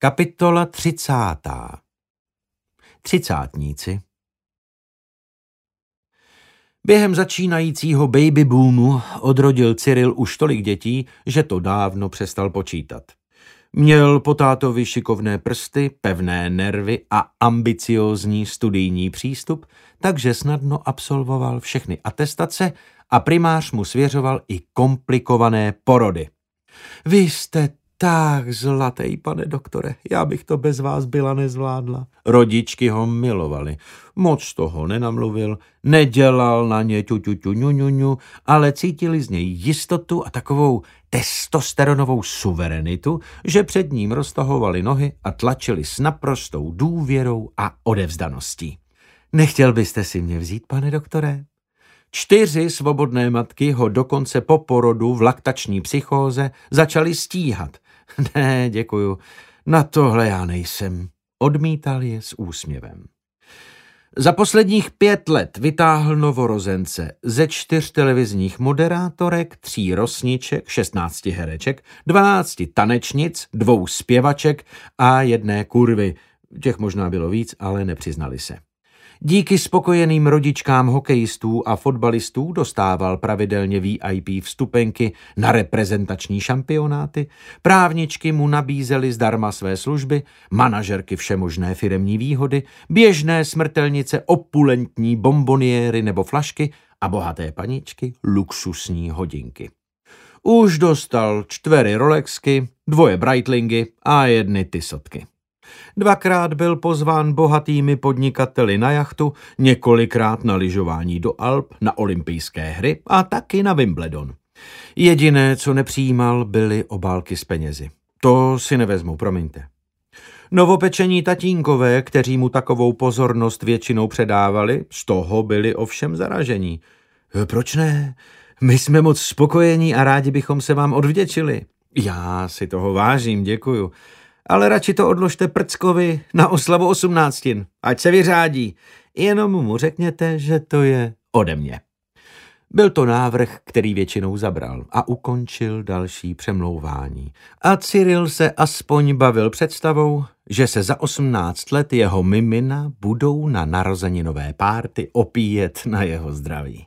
Kapitola třicátá Třicátníci Během začínajícího baby boomu odrodil Cyril už tolik dětí, že to dávno přestal počítat. Měl po tátovi šikovné prsty, pevné nervy a ambiciózní studijní přístup, takže snadno absolvoval všechny atestace a primář mu svěřoval i komplikované porody. Vy jste tak zlatý, pane doktore, já bych to bez vás byla nezvládla. Rodičky ho milovali. Moc toho nenamluvil, nedělal na ně ťu, ťu, ťu, ňu, ňu, ňu, ale cítili z něj jistotu a takovou testosteronovou suverenitu, že před ním roztahovali nohy a tlačili s naprostou důvěrou a odevzdaností. Nechtěl byste si mě vzít, pane doktore? Čtyři svobodné matky ho dokonce po porodu v laktační psychóze začaly stíhat – Ne, děkuju, na tohle já nejsem. Odmítal je s úsměvem. Za posledních pět let vytáhl novorozence ze čtyř televizních moderátorek, tří rosniček, šestnácti hereček, dvanácti tanečnic, dvou zpěvaček a jedné kurvy. Těch možná bylo víc, ale nepřiznali se. Díky spokojeným rodičkám hokejistů a fotbalistů dostával pravidelně VIP vstupenky na reprezentační šampionáty, právničky mu nabízely zdarma své služby, manažerky všemožné firemní výhody, běžné smrtelnice opulentní bomboniéry nebo flašky a bohaté paničky luxusní hodinky. Už dostal čtvery Rolexky, dvoje Breitlingy a jedny Tysotky. Dvakrát byl pozván bohatými podnikateli na jachtu, několikrát na lyžování do Alp, na olympijské hry a taky na Wimbledon. Jediné, co nepřijímal, byly obálky s penězi. To si nevezmu, promiňte. Novopečení tatínkové, kteří mu takovou pozornost většinou předávali, z toho byli ovšem zaražení. Proč ne? My jsme moc spokojení a rádi bychom se vám odvděčili. Já si toho vážím, děkuju ale radši to odložte Prckovi na oslavu osmnáctin, ať se vyřádí. Jenom mu řekněte, že to je ode mě. Byl to návrh, který většinou zabral a ukončil další přemlouvání. A Cyril se aspoň bavil představou, že se za osmnáct let jeho mimina budou na narozeninové párty opíjet na jeho zdraví.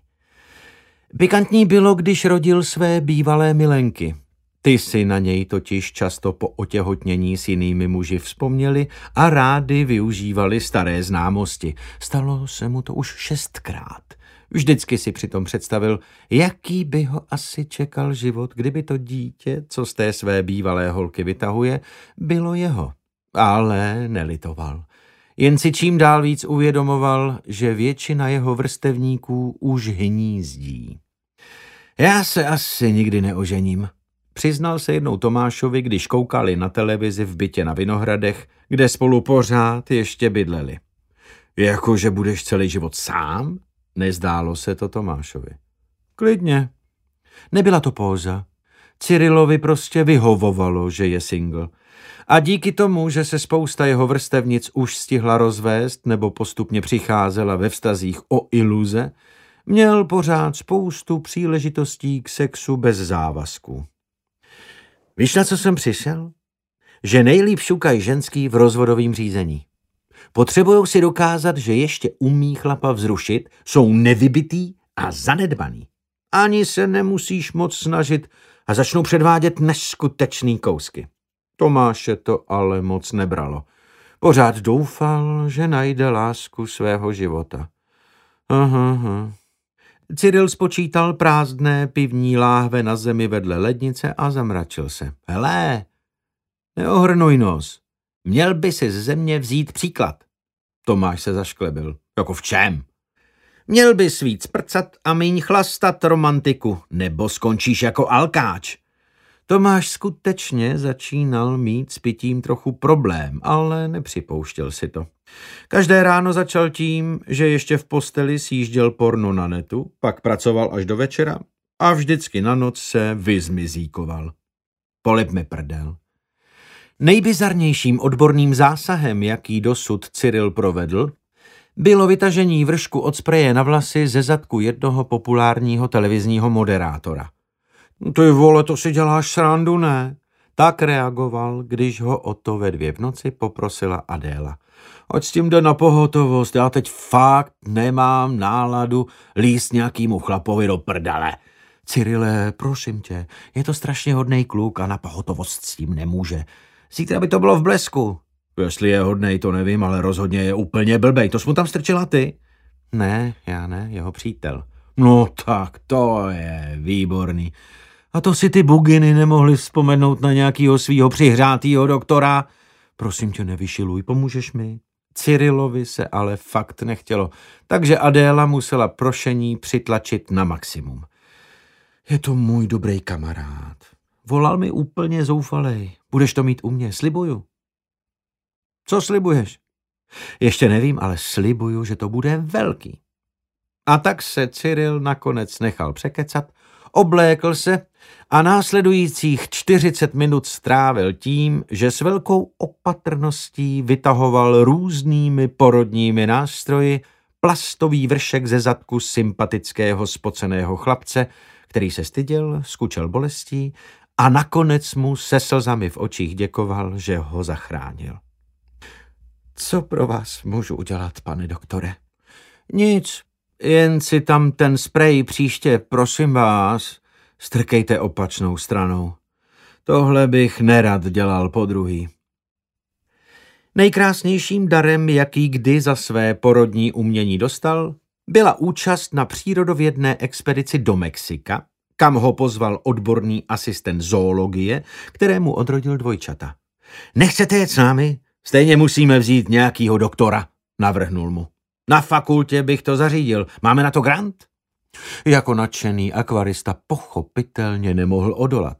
Pikantní bylo, když rodil své bývalé milenky. Ty si na něj totiž často po otěhotnění s jinými muži vzpomněli a rádi využívali staré známosti. Stalo se mu to už šestkrát. Vždycky si přitom představil, jaký by ho asi čekal život, kdyby to dítě, co z té své bývalé holky vytahuje, bylo jeho. Ale nelitoval. Jen si čím dál víc uvědomoval, že většina jeho vrstevníků už hnízdí. Já se asi nikdy neožením, Přiznal se jednou Tomášovi, když koukali na televizi v bytě na Vinohradech, kde spolu pořád ještě bydleli. Jakože budeš celý život sám? Nezdálo se to Tomášovi. Klidně. Nebyla to póza. Cyrilovi prostě vyhovovalo, že je single. A díky tomu, že se spousta jeho vrstevnic už stihla rozvést nebo postupně přicházela ve vztazích o iluze, měl pořád spoustu příležitostí k sexu bez závazku. Víš, na co jsem přišel? Že nejlíp šukají ženský v rozvodovém řízení. Potřebují si dokázat, že ještě umí chlapa vzrušit, jsou nevybitý a zanedbaný. Ani se nemusíš moc snažit a začnou předvádět neskutečný kousky. Tomáše to ale moc nebralo. Pořád doufal, že najde lásku svého života. Aha, aha. Cyril spočítal prázdné pivní láhve na zemi vedle lednice a zamračil se. Hele, neohrnuj nos. Měl by si z země vzít příklad. Tomáš se zašklebil. Jako v čem? Měl bys víc prcat a míň chlastat romantiku, nebo skončíš jako alkáč. Tomáš skutečně začínal mít s pitím trochu problém, ale nepřipouštěl si to. Každé ráno začal tím, že ještě v posteli sjížděl porno na netu, pak pracoval až do večera a vždycky na noc se vyzmizíkoval. Polip mi prdel. Nejbizarnějším odborným zásahem, jaký dosud Cyril provedl, bylo vytažení vršku od spreje na vlasy ze zadku jednoho populárního televizního moderátora – Ty vole, to si děláš srandu, ne? tak reagoval, když ho o to ve dvě v noci poprosila Adéla. Ať s tím jde na pohotovost, já teď fakt nemám náladu líst nějakýmu chlapovi do prdele. Cyrile, prosím tě, je to strašně hodný kluk a na pohotovost s tím nemůže. Zítra by to bylo v blesku. Jestli je hodnej, to nevím, ale rozhodně je úplně blbej. To jsi mu tam strčila ty? Ne, já ne, jeho přítel. No tak, to je výborný. A to si ty buginy nemohli vzpomenout na nějakýho svýho přihřátýho doktora? Prosím tě, nevyšiluj, pomůžeš mi? Cyrilovi se ale fakt nechtělo, takže Adéla musela prošení přitlačit na maximum. Je to můj dobrý kamarád. Volal mi úplně zoufalej. Budeš to mít u mě, slibuju. Co slibuješ? Ještě nevím, ale slibuju, že to bude velký. A tak se Cyril nakonec nechal překecat, oblékl se a následujících 40 minut strávil tím, že s velkou opatrností vytahoval různými porodními nástroji plastový vršek ze zadku sympatického spoceného chlapce, který se styděl, skučel bolestí a nakonec mu se slzami v očích děkoval, že ho zachránil. Co pro vás můžu udělat, pane doktore? Nic, jen si tam ten sprej příště, prosím vás, strkejte opačnou stranou. Tohle bych nerad dělal po druhý. Nejkrásnějším darem, jaký kdy za své porodní umění dostal, byla účast na přírodovědné expedici do Mexika, kam ho pozval odborný asistent zoologie, kterému odrodil dvojčata. Nechcete jet s námi? Stejně musíme vzít nějakýho doktora, navrhnul mu. Na fakultě bych to zařídil. Máme na to grant? Jako nadšený akvarista pochopitelně nemohl odolat.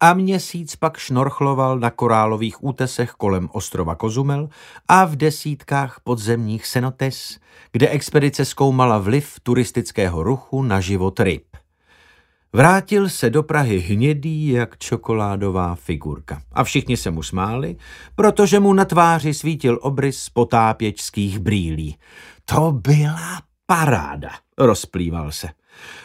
A měsíc pak šnorchloval na korálových útesech kolem ostrova Kozumel a v desítkách podzemních senotes, kde expedice zkoumala vliv turistického ruchu na život ryb. Vrátil se do Prahy hnědý jak čokoládová figurka. A všichni se mu smáli, protože mu na tváři svítil obrys potápěčských brýlí. To byla paráda, rozplýval se.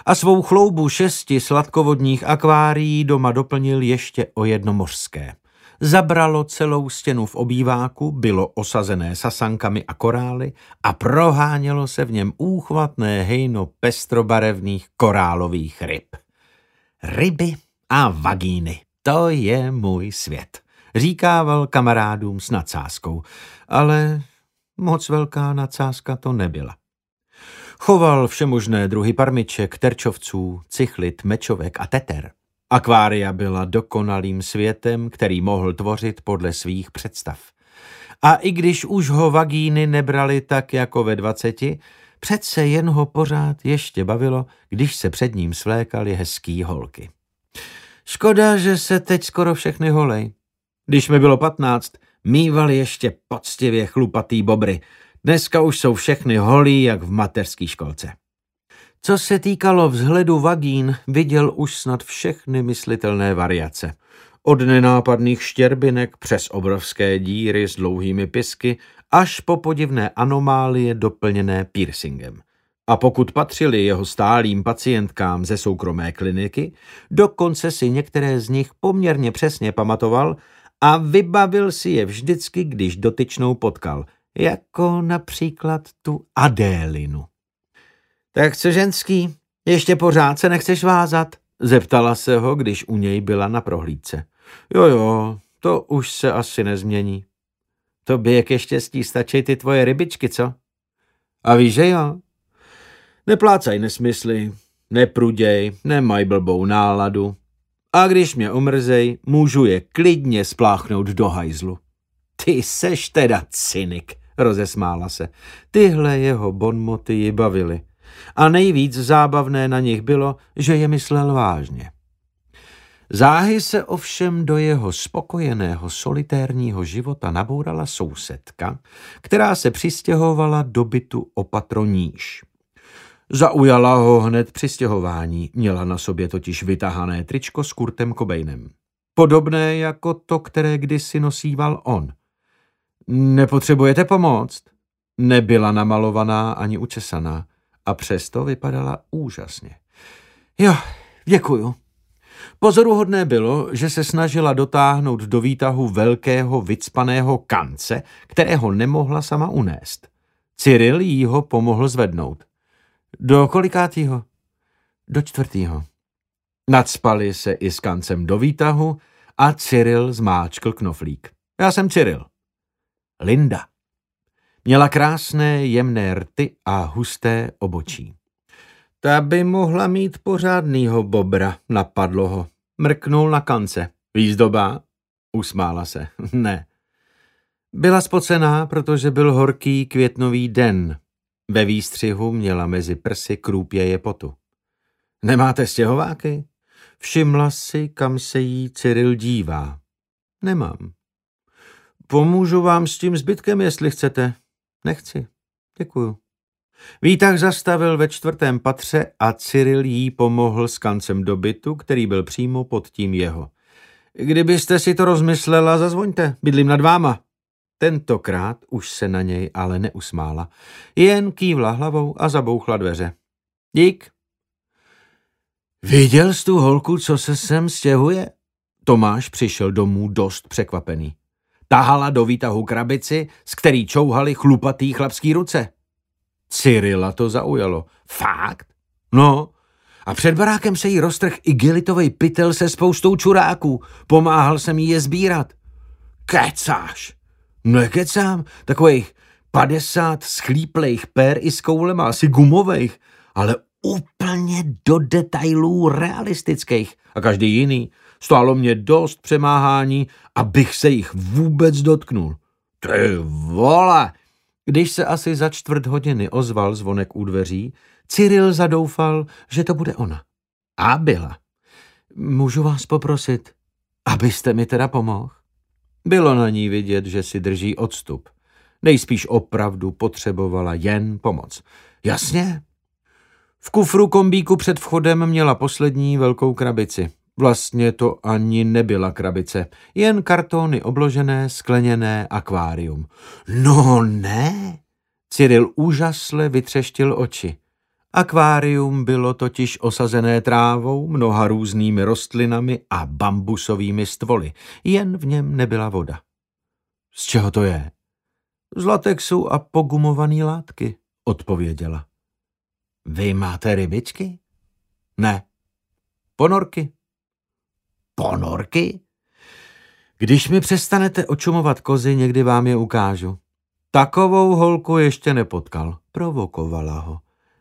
A svou chloubu šesti sladkovodních akvárií doma doplnil ještě o jedno mořské. Zabralo celou stěnu v obýváku, bylo osazené sasankami a korály a prohánělo se v něm úchvatné hejno pestrobarevných korálových ryb. Ryby a vagíny, to je můj svět, říkával kamarádům s nadsázkou, ale moc velká nadsázka to nebyla. Choval všemožné druhy parmiček, terčovců, cichlit, mečovek a teter. Akvária byla dokonalým světem, který mohl tvořit podle svých představ. A i když už ho vagíny nebrali tak jako ve dvaceti, přece jen ho pořád ještě bavilo, když se před ním svlékali hezký holky. Škoda, že se teď skoro všechny holej. Když mi bylo patnáct, mývali ještě poctivě chlupatý bobry. Dneska už jsou všechny holí, jak v mateřské školce. Co se týkalo vzhledu vagín, viděl už snad všechny myslitelné variace. Od nenápadných štěrbinek přes obrovské díry s dlouhými pisky až po podivné anomálie doplněné piercingem. A pokud patřili jeho stálým pacientkám ze soukromé kliniky, dokonce si některé z nich poměrně přesně pamatoval a vybavil si je vždycky, když dotyčnou potkal, jako například tu Adélinu. Tak co ženský, ještě pořád se nechceš vázat? Zeptala se ho, když u něj byla na prohlídce. Jo, jo, to už se asi nezmění. Tobě ke štěstí stačí ty tvoje rybičky, co? A víš, že jo? Neplácaj nesmysly, nepruděj, nemaj blbou náladu. A když mě omrzej, můžu je klidně spláchnout do hajzlu. Ty seš teda cynik, rozesmála se. Tyhle jeho bonmoty ji bavily. A nejvíc zábavné na nich bylo, že je myslel vážně. Záhy se ovšem do jeho spokojeného solitérního života nabourala sousedka, která se přistěhovala do bytu opatroníž. Zaujala ho hned při stěhování, měla na sobě totiž vytahané tričko s Kurtem Kobejnem. Podobné jako to, které kdysi nosíval on. Nepotřebujete pomoct? Nebyla namalovaná ani učesaná a přesto vypadala úžasně. Jo, děkuju. Pozoruhodné bylo, že se snažila dotáhnout do výtahu velkého vycpaného kance, kterého nemohla sama unést. Cyril jí ho pomohl zvednout. Do kolikátýho? Do čtvrtýho. Nadspali se i s kancem do výtahu a Cyril zmáčkl knoflík. Já jsem Cyril. Linda. Měla krásné jemné rty a husté obočí. Ta by mohla mít pořádnýho bobra, napadlo ho. Mrknul na kance. Výzdoba? Usmála se. ne. Byla spocená, protože byl horký květnový den. Ve výstřihu měla mezi prsy krůpěje potu. Nemáte stěhováky? Všimla si, kam se jí Cyril dívá. Nemám. Pomůžu vám s tím zbytkem, jestli chcete. Nechci. Děkuju. Výtah zastavil ve čtvrtém patře a Cyril jí pomohl s kancem do bytu, který byl přímo pod tím jeho. Kdybyste si to rozmyslela, zazvoňte, bydlím nad váma. Tentokrát už se na něj ale neusmála, jen kývla hlavou a zabouchla dveře. Dík. Viděl jsi tu holku, co se sem stěhuje? Tomáš přišel domů dost překvapený. Tahala do výtahu krabici, z který čouhali chlupatý chlapský ruce. Cyrila to zaujalo. Fakt? No. A před barákem se jí roztrh igelitovej pytel se spoustou čuráků. Pomáhal jsem jí je sbírat. Kecáš. Nekecám. Takových padesát schlíplejch pér i s koulema, asi gumových, ale úplně do detailů realistických. A každý jiný. Stálo mě dost přemáhání, abych se jich vůbec dotknul. Ty vole! Když se asi za čtvrt hodiny ozval zvonek u dveří, Cyril zadoufal, že to bude ona. A byla. Můžu vás poprosit, abyste mi teda pomohl? Bylo na ní vidět, že si drží odstup. Nejspíš opravdu potřebovala jen pomoc. Jasně. V kufru kombíku před vchodem měla poslední velkou krabici. Vlastně to ani nebyla krabice, jen kartony obložené, skleněné akvárium. No ne! Cyril úžasle vytřeštil oči. Akvárium bylo totiž osazené trávou, mnoha různými rostlinami a bambusovými stvoly, jen v něm nebyla voda. Z čeho to je? Z latexu a pogumovaný látky, odpověděla. Vy máte rybičky? Ne. Ponorky? Ponorky? Když mi přestanete očumovat kozy, někdy vám je ukážu. Takovou holku ještě nepotkal. Provokovala ho.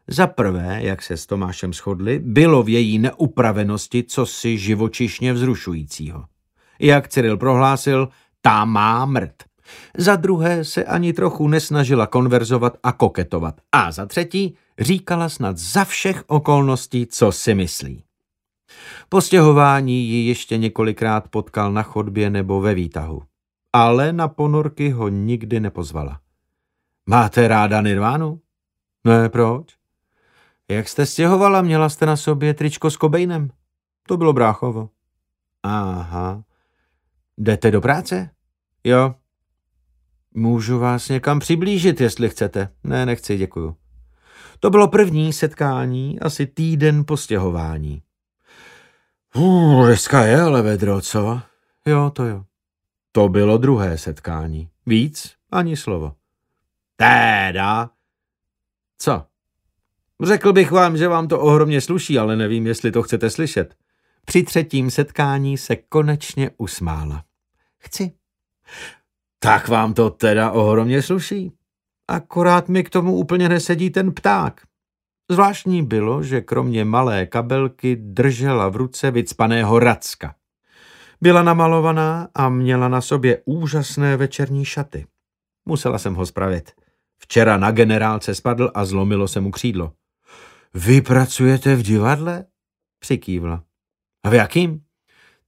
Za prvé, jak se s Tomášem shodli, bylo v její neupravenosti cosi živočišně vzrušujícího. Jak Cyril prohlásil, ta má mrt. Za druhé se ani trochu nesnažila konverzovat a koketovat. A za třetí říkala snad za všech okolností, co si myslí. Po stěhování ji ještě několikrát potkal na chodbě nebo ve výtahu. Ale na ponorky ho nikdy nepozvala. Máte ráda Nirvánu? Ne, proč? Jak jste stěhovala, měla jste na sobě tričko s Kobejnem? To bylo bráchovo. Aha. Jdete do práce? Jo. Můžu vás někam přiblížit, jestli chcete. Ne, nechci, děkuju. To bylo první setkání, asi týden po stěhování. Uh, dneska je ale vedro, co? Jo, to jo. To bylo druhé setkání. Víc ani slovo. Téda. Co? Řekl bych vám, že vám to ohromně sluší, ale nevím, jestli to chcete slyšet. Při třetím setkání se konečně usmála. Chci. Tak vám to teda ohromně sluší. Akorát mi k tomu úplně nesedí ten pták. Zvláštní bylo, že kromě malé kabelky držela v ruce vycpaného racka. Byla namalovaná a měla na sobě úžasné večerní šaty. Musela jsem ho spravit. Včera na generálce spadl a zlomilo se mu křídlo. Vy pracujete v divadle? Přikývla. A v jakým?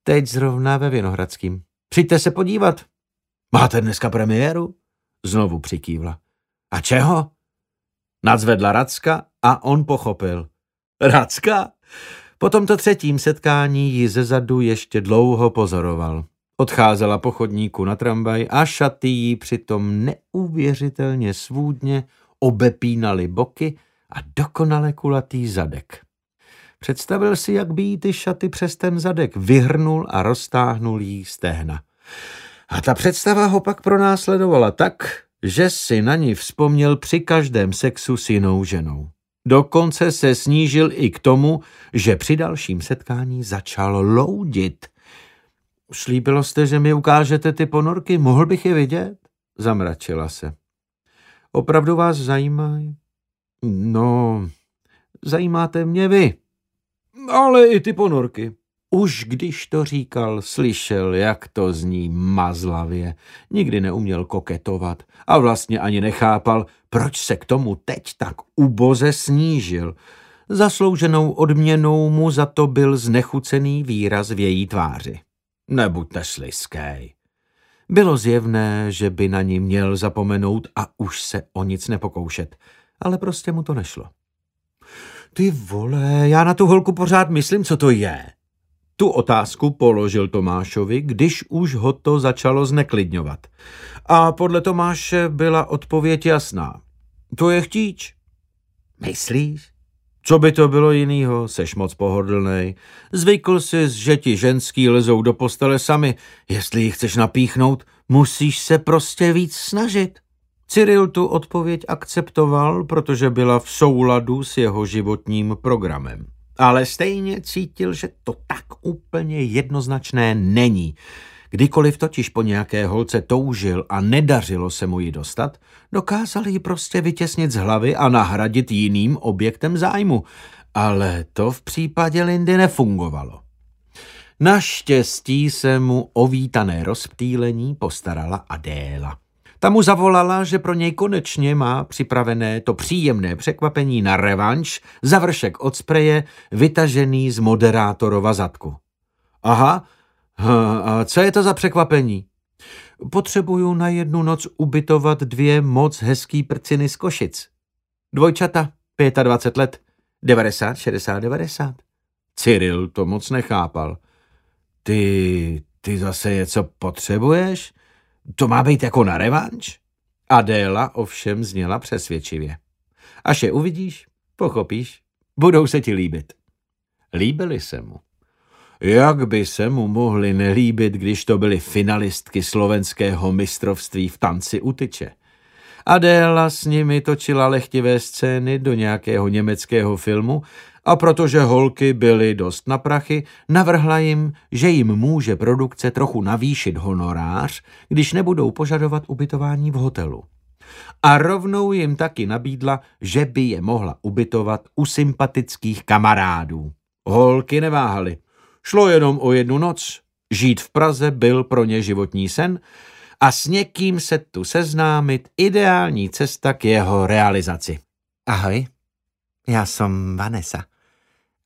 Teď zrovna ve Vinohradským. Přijďte se podívat. Máte dneska premiéru? Znovu přikývla. A čeho? Nadzvedla Racka a on pochopil. Racka? Po tomto třetím setkání ji zezadu ještě dlouho pozoroval. Odcházela po chodníku na tramvaj a šaty jí přitom neuvěřitelně svůdně obepínaly boky a dokonale kulatý zadek. Představil si, jak by jí ty šaty přes ten zadek vyhrnul a roztáhnul jí stehna. A ta představa ho pak pronásledovala tak, že si na ní vzpomněl při každém sexu s jinou ženou. Dokonce se snížil i k tomu, že při dalším setkání začal loudit. Slíbilo jste, že mi ukážete ty ponorky, mohl bych je vidět? Zamračila se. Opravdu vás zajímají? No, zajímáte mě vy. Ale i ty ponorky. Už když to říkal, slyšel, jak to zní mazlavě. Nikdy neuměl koketovat a vlastně ani nechápal, proč se k tomu teď tak uboze snížil. Zaslouženou odměnou mu za to byl znechucený výraz v její tváři. Nebuďte sliskej. Bylo zjevné, že by na ní měl zapomenout a už se o nic nepokoušet, ale prostě mu to nešlo. Ty vole, já na tu holku pořád myslím, co to je. Tu otázku položil Tomášovi, když už ho to začalo zneklidňovat. A podle Tomáše byla odpověď jasná. To je chtíč. Myslíš? Co by to bylo jinýho, seš moc pohodlnej. Zvykl jsi, že ti ženský lezou do postele sami. Jestli ji chceš napíchnout, musíš se prostě víc snažit. Cyril tu odpověď akceptoval, protože byla v souladu s jeho životním programem. Ale stejně cítil, že to tak úplně jednoznačné není. Kdykoliv totiž po nějaké holce toužil a nedařilo se mu ji dostat, dokázal ji prostě vytěsnit z hlavy a nahradit jiným objektem zájmu. Ale to v případě Lindy nefungovalo. Naštěstí se mu o vítané rozptýlení postarala Adéla. Ta mu zavolala, že pro něj konečně má připravené to příjemné překvapení na revanš, završek od spreje, vytažený z moderátorova zadku. Aha, a co je to za překvapení? Potřebuju na jednu noc ubytovat dvě moc hezký prciny z Košic. Dvojčata, 25 let, 90, 60, 90. Cyril to moc nechápal. Ty, ty zase něco potřebuješ? To má být jako na revanč? Adéla ovšem zněla přesvědčivě. Až je uvidíš, pochopíš, budou se ti líbit. Líbili se mu. Jak by se mu mohli nelíbit, když to byly finalistky slovenského mistrovství v tanci utyče? Adéla s nimi točila lechtivé scény do nějakého německého filmu a protože holky byly dost na prachy, navrhla jim, že jim může produkce trochu navýšit honorář, když nebudou požadovat ubytování v hotelu. A rovnou jim taky nabídla, že by je mohla ubytovat u sympatických kamarádů. Holky neváhaly. Šlo jenom o jednu noc. Žít v Praze byl pro ně životní sen a s někým se tu seznámit ideální cesta k jeho realizaci. Ahoj, já jsem Vanessa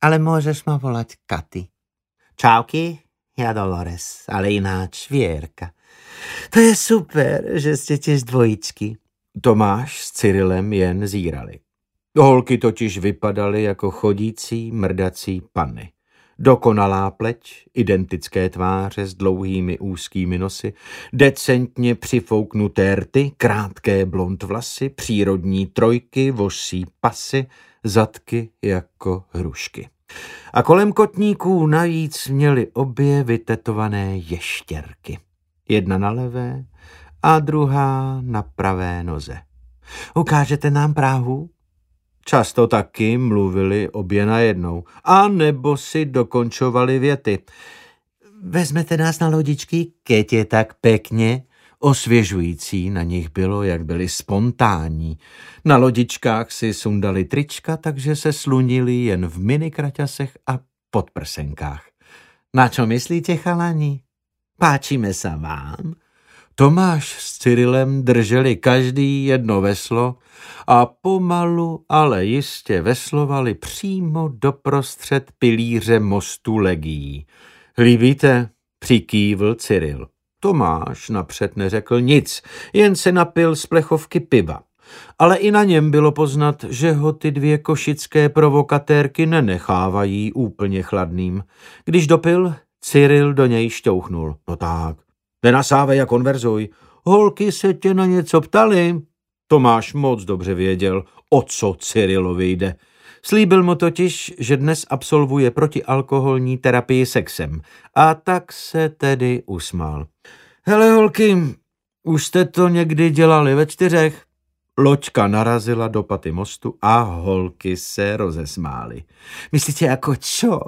ale môžeš ma volať Katy. Čauky, ja Dolores, ale ináč Vierka. To je super, že ste tiež dvojičky. Tomáš s Cyrilem jen zírali. Holky totiž vypadaly jako chodící, mrdací panny. Dokonalá pleť, identické tváře s dlouhými úzkými nosy, decentně přifouknuté rty, krátké blond vlasy, přírodní trojky, vosí pasy, zadky jako hrušky. A kolem kotníků navíc měli obě vytetované ještěrky. Jedna na levé a druhá na pravé noze. Ukážete nám Prahu? Často taky mluvili obě najednou, a nebo si dokončovali věty. Vezmete nás na lodičky, keď je tak pekně? Osvěžující na nich bylo, jak byli spontánní. Na lodičkách si sundali trička, takže se slunili jen v minikraťasech a podprsenkách. Na čo myslíte, chalani? Páčíme se vám? Tomáš s Cyrilem drželi každý jedno veslo a pomalu, ale jistě veslovali přímo doprostřed pilíře mostu legií. Líbíte? Přikývl Cyril. Tomáš napřed neřekl nic, jen se napil z plechovky piva. Ale i na něm bylo poznat, že ho ty dvě košické provokatérky nenechávají úplně chladným. Když dopil, Cyril do něj šťouchnul. No tak, nenasávej a konverzuj. Holky se tě na něco ptali. Tomáš moc dobře věděl, o co Cyrilovi jde. Slíbil mu totiž, že dnes absolvuje protialkoholní terapii sexem. A tak se tedy usmál. Hele holky, už jste to někdy dělali ve čtyřech? Loďka narazila do paty mostu a holky se rozesmály. Myslíte jako čo?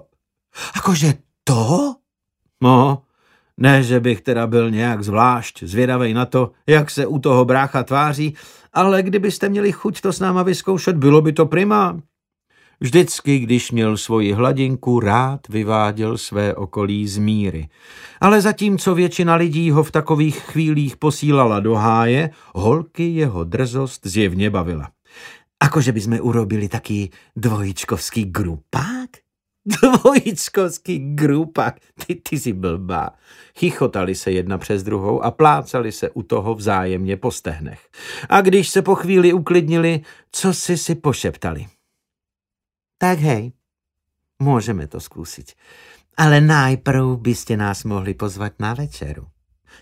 Jakože to? No, ne, že bych teda byl nějak zvlášť zvědavej na to, jak se u toho brácha tváří, ale kdybyste měli chuť to s náma vyzkoušet, bylo by to prima. Vždycky, když měl svoji hladinku, rád vyváděl své okolí z míry. Ale zatímco většina lidí ho v takových chvílích posílala do háje, holky jeho drzost zjevně bavila. Akože by jsme urobili taký dvojičkovský grupák? Dvojičkovský grupak, ty, ty jsi blbá. Chichotali se jedna přes druhou a plácali se u toho vzájemně po stehnech. A když se po chvíli uklidnili, co si si pošeptali. Tak hej, můžeme to zkusit. Ale najprv byste nás mohli pozvat na večeru.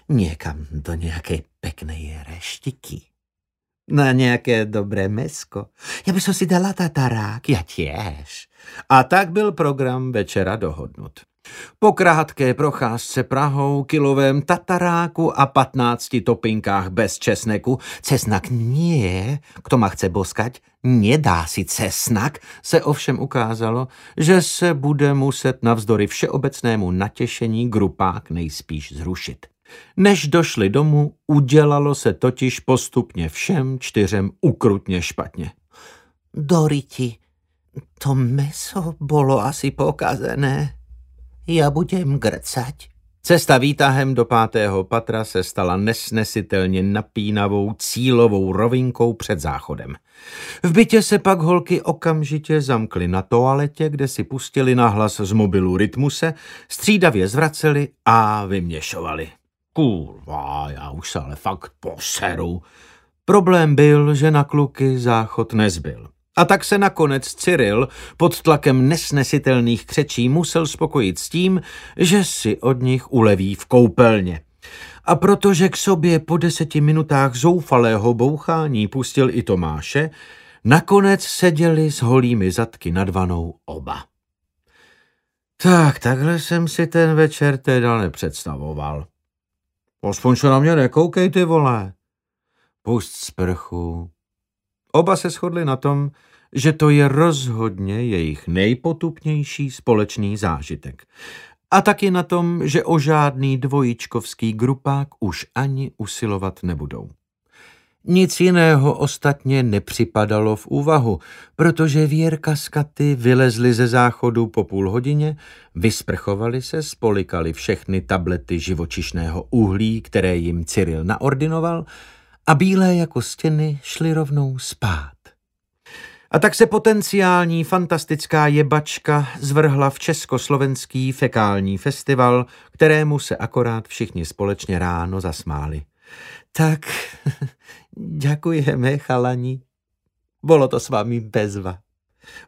Někam do nějaké pekné reštiky. Na nějaké dobré mesko. Já bych si dala tatarák, já těž. A tak byl program večera dohodnut. Po krátké procházce Prahou, kilovém tataráku a patnácti topinkách bez česneku, cesnak nie, kto ma chce boskať, nedá si cesnak, se ovšem ukázalo, že se bude muset navzdory všeobecnému natěšení grupák nejspíš zrušit. Než došli domů, udělalo se totiž postupně všem čtyřem ukrutně špatně. Doriti, to meso bolo asi pokazené. Já budem grcať. Cesta výtahem do pátého patra se stala nesnesitelně napínavou cílovou rovinkou před záchodem. V bytě se pak holky okamžitě zamkly na toaletě, kde si pustili na hlas z mobilu rytmuse, střídavě zvraceli a vyměšovali. Kurva, já už se ale fakt poseru. Problém byl, že na kluky záchod nezbyl. A tak se nakonec Cyril pod tlakem nesnesitelných křečí musel spokojit s tím, že si od nich uleví v koupelně. A protože k sobě po deseti minutách zoufalého bouchání pustil i Tomáše, nakonec seděli s holými zadky nad vanou oba. Tak, takhle jsem si ten večer teda nepředstavoval. Aspoň se na mě nekoukej, ty vole. Pust sprchu. Oba se shodli na tom, že to je rozhodně jejich nejpotupnější společný zážitek. A taky na tom, že o žádný dvojičkovský grupák už ani usilovat nebudou. Nic jiného ostatně nepřipadalo v úvahu, protože Věrka s Katy vylezli ze záchodu po půl hodině, vysprchovali se, spolikali všechny tablety živočišného uhlí, které jim Cyril naordinoval a bílé jako stěny šli rovnou spát. A tak se potenciální fantastická jebačka zvrhla v československý fekální festival, kterému se akorát všichni společně ráno zasmáli. Tak, děkujeme, chalani. Bylo to s vámi bezva.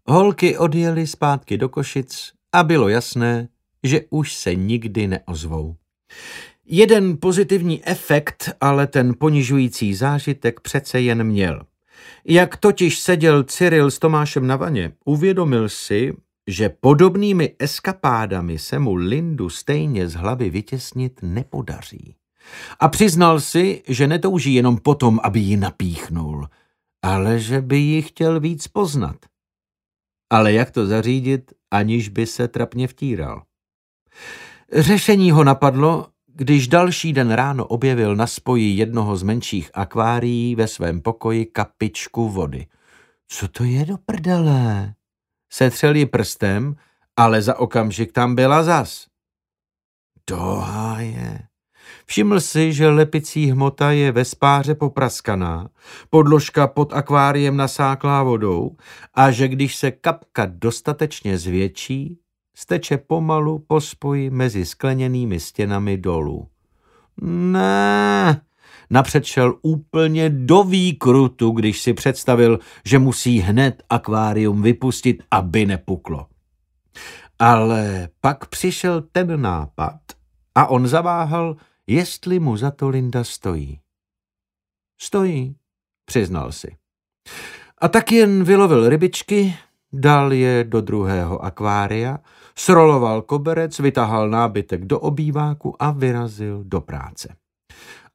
Holky odjeli zpátky do Košic a bylo jasné, že už se nikdy neozvou. Jeden pozitivní efekt ale ten ponižující zážitek přece jen měl. Jak totiž seděl Cyril s Tomášem na vaně, uvědomil si, že podobnými eskapádami se mu Lindu stejně z hlavy vytěsnit nepodaří. A přiznal si, že netouží jenom potom, aby ji napíchnul, ale že by ji chtěl víc poznat. Ale jak to zařídit, aniž by se trapně vtíral? Řešení ho napadlo, když další den ráno objevil na spoji jednoho z menších akvárií ve svém pokoji kapičku vody. Co to je do prdele? Setřel ji prstem, ale za okamžik tam byla zas. Doháje. Všiml si, že lepicí hmota je ve spáře popraskaná, podložka pod akváriem nasáklá vodou a že když se kapka dostatečně zvětší, steče pomalu po spoji mezi skleněnými stěnami dolů. Ne, napřed šel úplně do výkrutu, když si představil, že musí hned akvárium vypustit, aby nepuklo. Ale pak přišel ten nápad a on zaváhal, jestli mu za to Linda stojí. Stojí, přiznal si. A tak jen vylovil rybičky, dal je do druhého akvária, sroloval koberec, vytahal nábytek do obýváku a vyrazil do práce.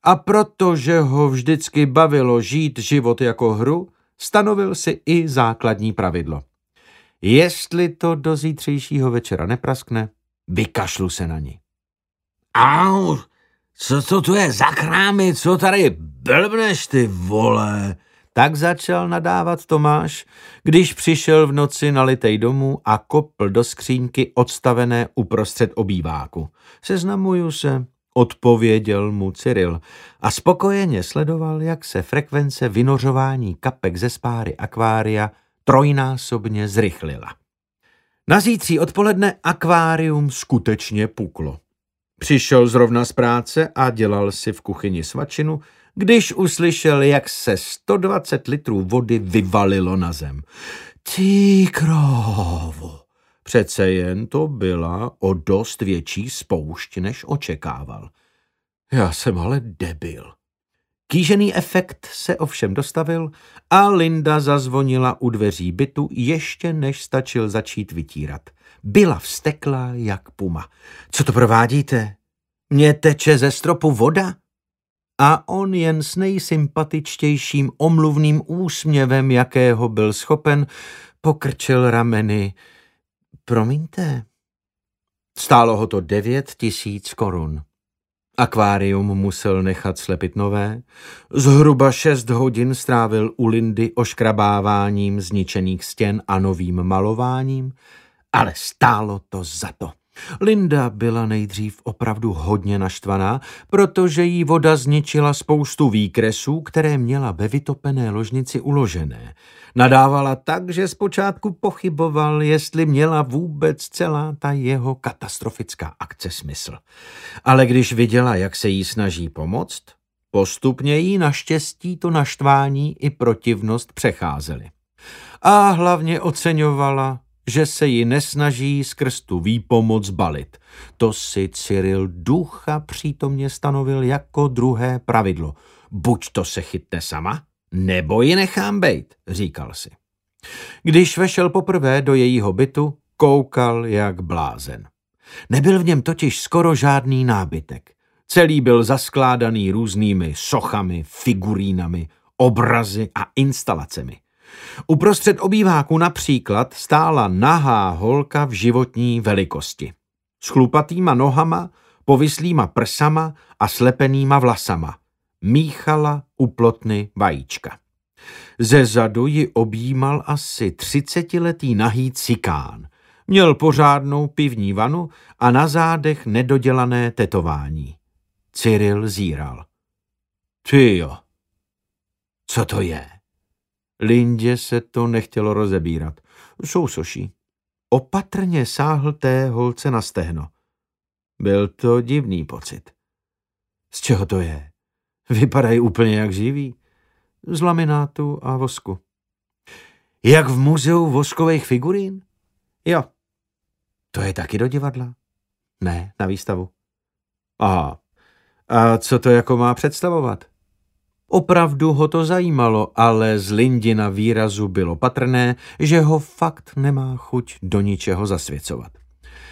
A protože ho vždycky bavilo žít život jako hru, stanovil si i základní pravidlo. Jestli to do zítřejšího večera nepraskne, vykašlu se na ní. Au, co to tu je za krámy, co tady blbneš ty vole? Tak začal nadávat Tomáš, když přišel v noci na litej domů a kopl do skřínky odstavené uprostřed obýváku. Seznamuju se, odpověděl mu Cyril a spokojeně sledoval, jak se frekvence vynořování kapek ze spáry akvária trojnásobně zrychlila. Na zítří odpoledne akvárium skutečně puklo. Přišel zrovna z práce a dělal si v kuchyni svačinu, když uslyšel, jak se 120 litrů vody vyvalilo na zem. Ty krávo! Přece jen to byla o dost větší spoušť, než očekával. Já jsem ale debil. Kýžený efekt se ovšem dostavil a Linda zazvonila u dveří bytu ještě než stačil začít vytírat. Byla vstekla jak puma. Co to provádíte? Mně teče ze stropu voda? A on jen s nejsympatičtějším omluvným úsměvem, jakého byl schopen, pokrčil rameny. Promiňte, stálo ho to devět tisíc korun. Akvárium musel nechat slepit nové. Zhruba šest hodin strávil u Lindy oškrabáváním zničených stěn a novým malováním, ale stálo to za to. Linda byla nejdřív opravdu hodně naštvaná, protože jí voda zničila spoustu výkresů, které měla ve vytopené ložnici uložené. Nadávala tak, že zpočátku pochyboval, jestli měla vůbec celá ta jeho katastrofická akce smysl. Ale když viděla, jak se jí snaží pomoct, postupně jí naštěstí to naštvání i protivnost přecházely. A hlavně oceňovala, že se ji nesnaží skrz tu výpomoc balit. To si Cyril ducha přítomně stanovil jako druhé pravidlo. Buď to se chytne sama, nebo ji nechám bejt, říkal si. Když vešel poprvé do jejího bytu, koukal jak blázen. Nebyl v něm totiž skoro žádný nábytek. Celý byl zaskládaný různými sochami, figurínami, obrazy a instalacemi. Uprostřed obýváku například stála nahá holka v životní velikosti. S chlupatýma nohama, povislýma prsama a slepenýma vlasama. Míchala u plotny vajíčka. Ze zadu ji objímal asi třicetiletý nahý cikán. Měl pořádnou pivní vanu a na zádech nedodělané tetování. Cyril zíral. Ty jo, co to je? Lindě se to nechtělo rozebírat. Sousoší. Opatrně sáhl té holce na stehno. Byl to divný pocit. Z čeho to je? Vypadají úplně jak živí. Z laminátu a vosku. Jak v muzeu voskových figurín? Jo. To je taky do divadla? Ne, na výstavu. Aha. A co to jako má představovat? Opravdu ho to zajímalo, ale z Lindina výrazu bylo patrné, že ho fakt nemá chuť do ničeho zasvěcovat.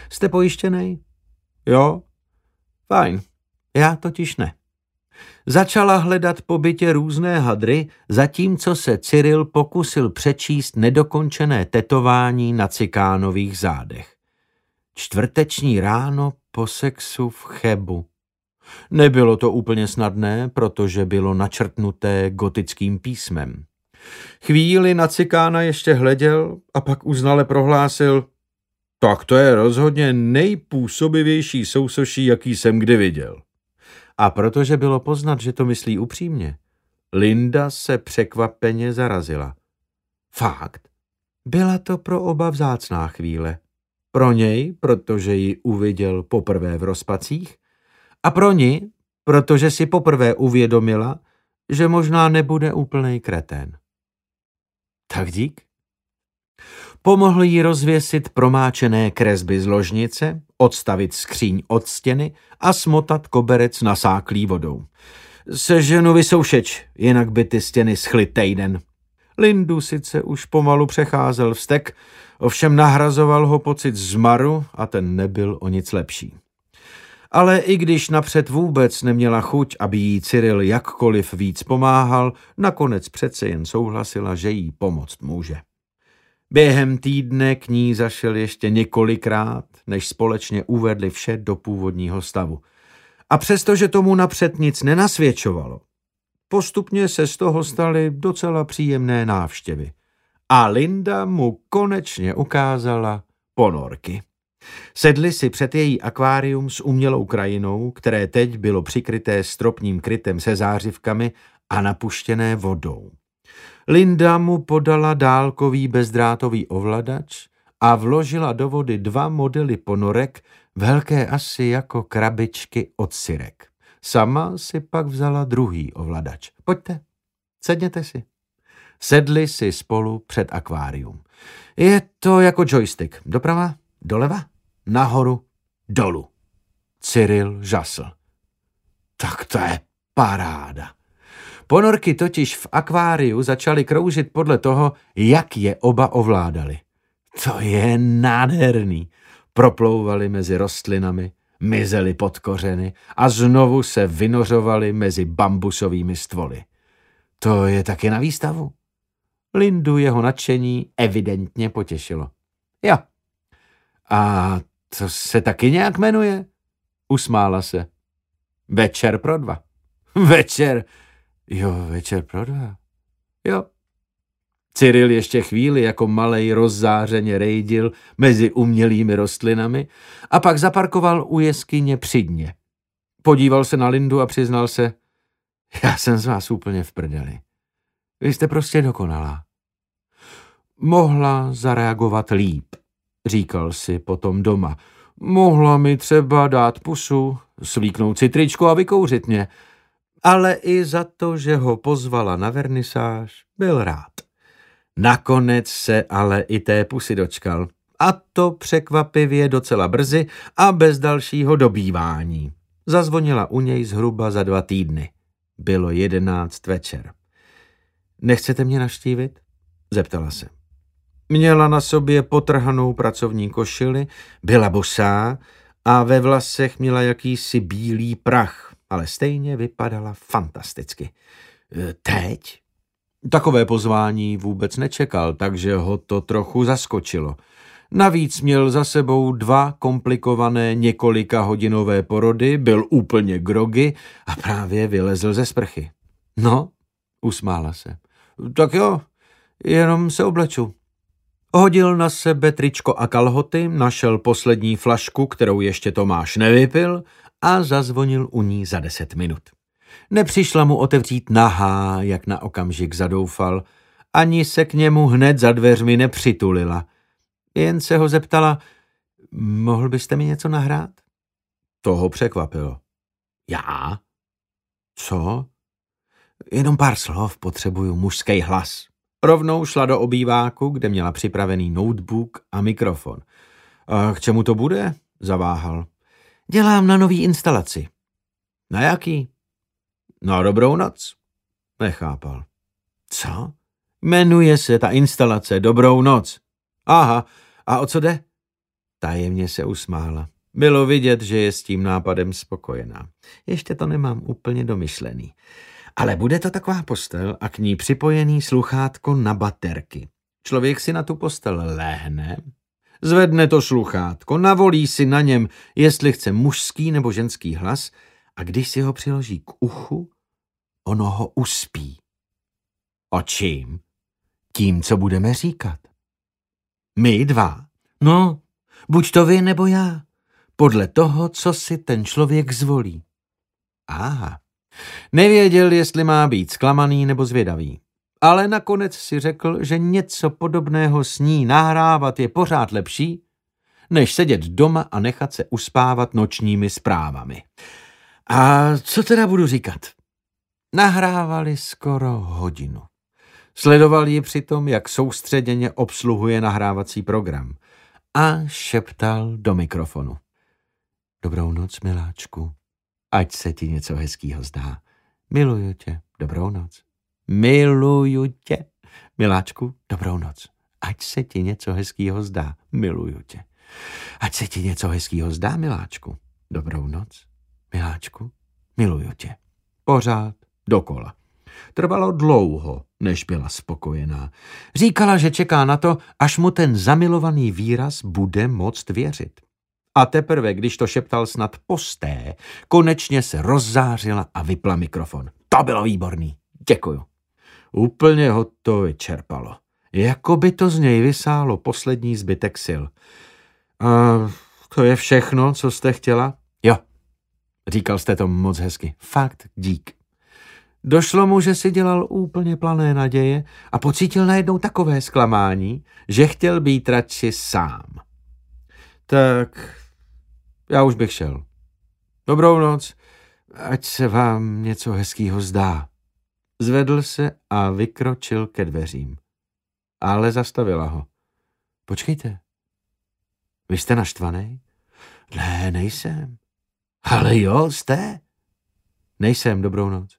Jste pojištěný? Jo? Fajn. Já totiž ne. Začala hledat po bytě různé hadry, zatímco se Cyril pokusil přečíst nedokončené tetování na cikánových zádech. Čtvrteční ráno po sexu v Chebu. Nebylo to úplně snadné, protože bylo načrtnuté gotickým písmem. Chvíli na cikána ještě hleděl a pak uznale prohlásil, tak to je rozhodně nejpůsobivější sousoší, jaký jsem kdy viděl. A protože bylo poznat, že to myslí upřímně, Linda se překvapeně zarazila. Fakt, byla to pro oba vzácná chvíle. Pro něj, protože ji uviděl poprvé v rozpacích, a pro ní, protože si poprvé uvědomila, že možná nebude úplný kretén. Tak dík. Pomohl jí rozvěsit promáčené kresby z ložnice, odstavit skříň od stěny a smotat koberec nasáklý vodou. Seženu vysoušeč, jinak by ty stěny schly týden. Lindu sice už pomalu přecházel vztek, ovšem nahrazoval ho pocit zmaru a ten nebyl o nic lepší. Ale i když napřed vůbec neměla chuť, aby jí Cyril jakkoliv víc pomáhal, nakonec přece jen souhlasila, že jí pomoct může. Během týdne k ní zašel ještě několikrát, než společně uvedli vše do původního stavu. A přestože tomu napřed nic nenasvědčovalo, postupně se z toho staly docela příjemné návštěvy. A Linda mu konečně ukázala ponorky. Sedli si před její akvárium s umělou krajinou, které teď bylo přikryté stropním krytem se zářivkami a napuštěné vodou. Linda mu podala dálkový bezdrátový ovladač a vložila do vody dva modely ponorek, velké asi jako krabičky od syrek. Sama si pak vzala druhý ovladač. Pojďte, sedněte si. Sedli si spolu před akvárium. Je to jako joystick. Doprava, doleva, nahoru, dolu. Cyril žasl. Tak to je paráda. Ponorky totiž v akváriu začaly kroužit podle toho, jak je oba ovládali. To je nádherný. Proplouvali mezi rostlinami, mizeli pod kořeny a znovu se vynořovali mezi bambusovými stvoly. To je taky na výstavu. Lindu jeho nadšení evidentně potěšilo. Jo. A to se taky nějak jmenuje? Usmála se. Večer pro dva. Večer. Jo, večer pro dva. Jo. Cyril ještě chvíli jako malej rozzářeně rejdil mezi umělými rostlinami a pak zaparkoval u jeskyně přidně. Podíval se na Lindu a přiznal se, já jsem z vás úplně v prdeli. Vy jste prostě dokonalá. Mohla zareagovat líp, říkal si potom doma. Mohla mi třeba dát pusu, slíknout si a vykouřit mě, ale i za to, že ho pozvala na vernisáž, byl rád. Nakonec se ale i té pusy dočkal. A to překvapivě docela brzy a bez dalšího dobývání. Zazvonila u něj zhruba za dva týdny. Bylo jedenáct večer. Nechcete mě naštívit? Zeptala se. Měla na sobě potrhanou pracovní košili, byla bosá a ve vlasech měla jakýsi bílý prach, ale stejně vypadala fantasticky. E, teď? Takové pozvání vůbec nečekal, takže ho to trochu zaskočilo. Navíc měl za sebou dva komplikované několika hodinové porody, byl úplně grogy a právě vylezl ze sprchy. No, usmála se. Tak jo, jenom se obleču. Hodil na sebe tričko a kalhoty, našel poslední flašku, kterou ještě Tomáš nevypil a zazvonil u ní za deset minut. Nepřišla mu otevřít nahá, jak na okamžik zadoufal, ani se k němu hned za dveřmi nepřitulila. Jen se ho zeptala, mohl byste mi něco nahrát? To ho překvapilo. Já? Co? Jenom pár slov, potřebuju mužský hlas. Rovnou šla do obýváku, kde měla připravený notebook a mikrofon. A k čemu to bude? Zaváhal. Dělám na nový instalaci. Na jaký? Na dobrou noc. Nechápal. Co? Jmenuje se ta instalace Dobrou noc. Aha, a o co jde? Tajemně se usmála. Bylo vidět, že je s tím nápadem spokojená. Ještě to nemám úplně domyšlený. Ale bude to taková postel a k ní připojený sluchátko na baterky. Člověk si na tu postel lehne, zvedne to sluchátko, navolí si na něm, jestli chce mužský nebo ženský hlas a když si ho přiloží k uchu, ono ho uspí. O čím? Tím, co budeme říkat. My dva? No, buď to vy nebo já. Podle toho, co si ten člověk zvolí. Aha. Nevěděl, jestli má být zklamaný nebo zvědavý. Ale nakonec si řekl, že něco podobného s ní nahrávat je pořád lepší, než sedět doma a nechat se uspávat nočními zprávami. A co teda budu říkat? Nahrávali skoro hodinu. Sledoval ji přitom, jak soustředěně obsluhuje nahrávací program a šeptal do mikrofonu. Dobrou noc, miláčku. Ať se ti něco hezkýho zdá. Miluju tě. Dobrou noc. Miluju tě. Miláčku, dobrou noc. Ať se ti něco hezkýho zdá, miluju tě. Ať se ti něco hezkýho zdá, miláčku. Dobrou noc, miláčku, miluju tě. Pořád, dokola. Trvalo dlouho, než byla spokojená. Říkala, že čeká na to, až mu ten zamilovaný výraz bude moct věřit. A teprve, když to šeptal snad posté, konečně se rozzářila a vypla mikrofon. To bylo výborný. Děkuju. Úplně ho to vyčerpalo. Jako by to z něj vysálo poslední zbytek sil. A to je všechno, co jste chtěla? Jo. Říkal jste to moc hezky. Fakt dík. Došlo mu, že si dělal úplně plané naděje a pocítil najednou takové zklamání, že chtěl být radši sám. Tak já už bych šel. Dobrou noc, ať se vám něco hezkýho zdá. Zvedl se a vykročil ke dveřím. Ale zastavila ho. Počkejte, vy jste naštvaný? Ne, nejsem. Ale jo, jste? Nejsem, dobrou noc.